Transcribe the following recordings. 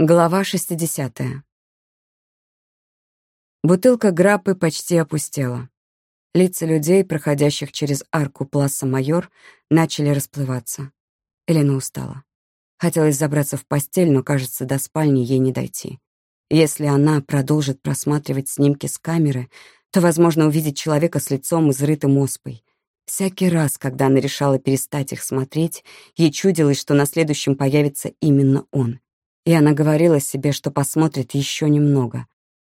Глава 60. Бутылка граппы почти опустела. Лица людей, проходящих через арку Пласа Майор, начали расплываться. Элена устала. Хотелось забраться в постель, но, кажется, до спальни ей не дойти. Если она продолжит просматривать снимки с камеры, то, возможно, увидит человека с лицом, изрытым оспой. Всякий раз, когда она решала перестать их смотреть, ей чудилось, что на следующем появится именно он — и она говорила себе, что посмотрит еще немного.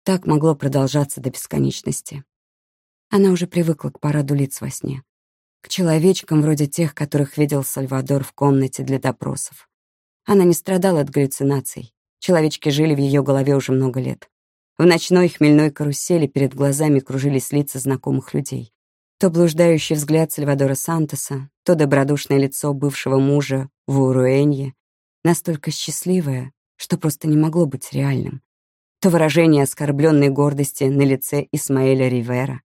Так могло продолжаться до бесконечности. Она уже привыкла к параду лиц во сне. К человечкам вроде тех, которых видел Сальвадор в комнате для допросов. Она не страдала от галлюцинаций. Человечки жили в ее голове уже много лет. В ночной хмельной карусели перед глазами кружились лица знакомых людей. То блуждающий взгляд Сальвадора Сантоса, то добродушное лицо бывшего мужа в Уруэнье, настолько счастливое, что просто не могло быть реальным. То выражение оскорбленной гордости на лице Исмаэля Ривера,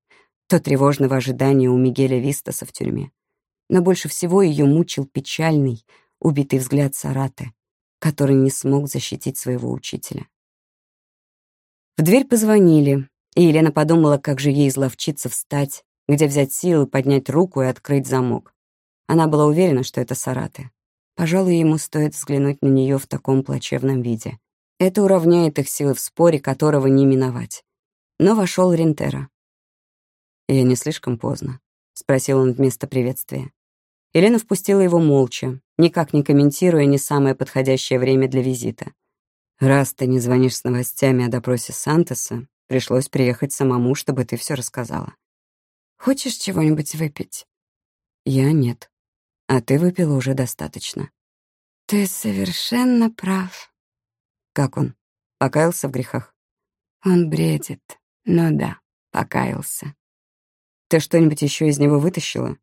то тревожного ожидания у Мигеля Вистаса в тюрьме. Но больше всего ее мучил печальный, убитый взгляд Сараты, который не смог защитить своего учителя. В дверь позвонили, и Елена подумала, как же ей изловчиться встать, где взять силы, поднять руку и открыть замок. Она была уверена, что это Сараты. Пожалуй, ему стоит взглянуть на нее в таком плачевном виде. Это уравняет их силы в споре, которого не миновать. Но вошел Рентера. «Я не слишком поздно?» — спросил он вместо приветствия. Елена впустила его молча, никак не комментируя не самое подходящее время для визита. «Раз ты не звонишь с новостями о допросе Сантоса, пришлось приехать самому, чтобы ты все рассказала. Хочешь чего-нибудь выпить?» «Я нет», а ты выпила уже достаточно. Ты совершенно прав. Как он? Покаялся в грехах? Он бредит. Ну да, покаялся. Ты что-нибудь еще из него вытащила?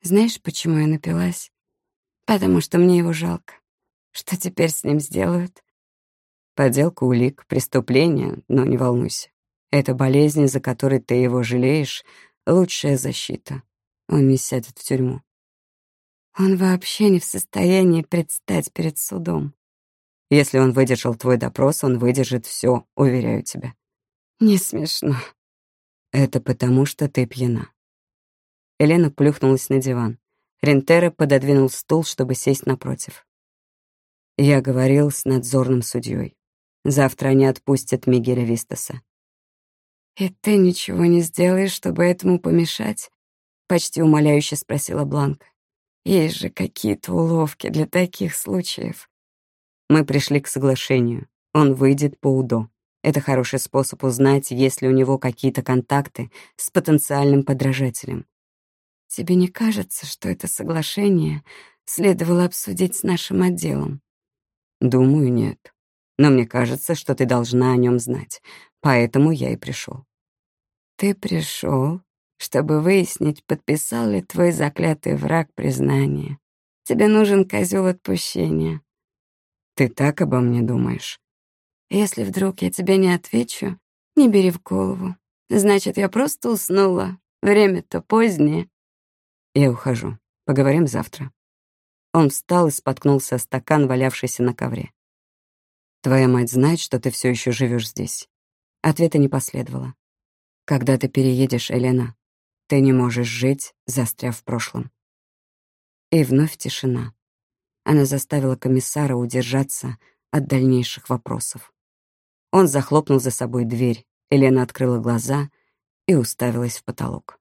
Знаешь, почему я напилась? Потому что мне его жалко. Что теперь с ним сделают? Подделка улик, преступление, но не волнуйся. Это болезнь, за которой ты его жалеешь, лучшая защита. Он не сядет в тюрьму. Он вообще не в состоянии предстать перед судом. Если он выдержал твой допрос, он выдержит все, уверяю тебя. Не смешно. Это потому, что ты пьяна. Елена плюхнулась на диван. Рентера пододвинул стул, чтобы сесть напротив. Я говорил с надзорным судьей. Завтра они отпустят Мигеля Вистаса. «И ты ничего не сделаешь, чтобы этому помешать?» — почти умоляюще спросила Бланка. Есть же какие-то уловки для таких случаев. Мы пришли к соглашению. Он выйдет по УДО. Это хороший способ узнать, есть ли у него какие-то контакты с потенциальным подражателем. Тебе не кажется, что это соглашение следовало обсудить с нашим отделом? Думаю, нет. Но мне кажется, что ты должна о нем знать. Поэтому я и пришел. Ты пришел, чтобы выяснить, подписал ли твой заклятый враг признание. Тебе нужен козел отпущения. Ты так обо мне думаешь? Если вдруг я тебе не отвечу, не бери в голову. Значит, я просто уснула. Время-то позднее. Я ухожу. Поговорим завтра. Он встал и споткнулся о стакан, валявшийся на ковре. Твоя мать знает, что ты все еще живешь здесь. Ответа не последовало. Когда ты переедешь, Элена? Ты не можешь жить, застряв в прошлом. И вновь тишина. Она заставила комиссара удержаться от дальнейших вопросов. Он захлопнул за собой дверь. Елена открыла глаза и уставилась в потолок.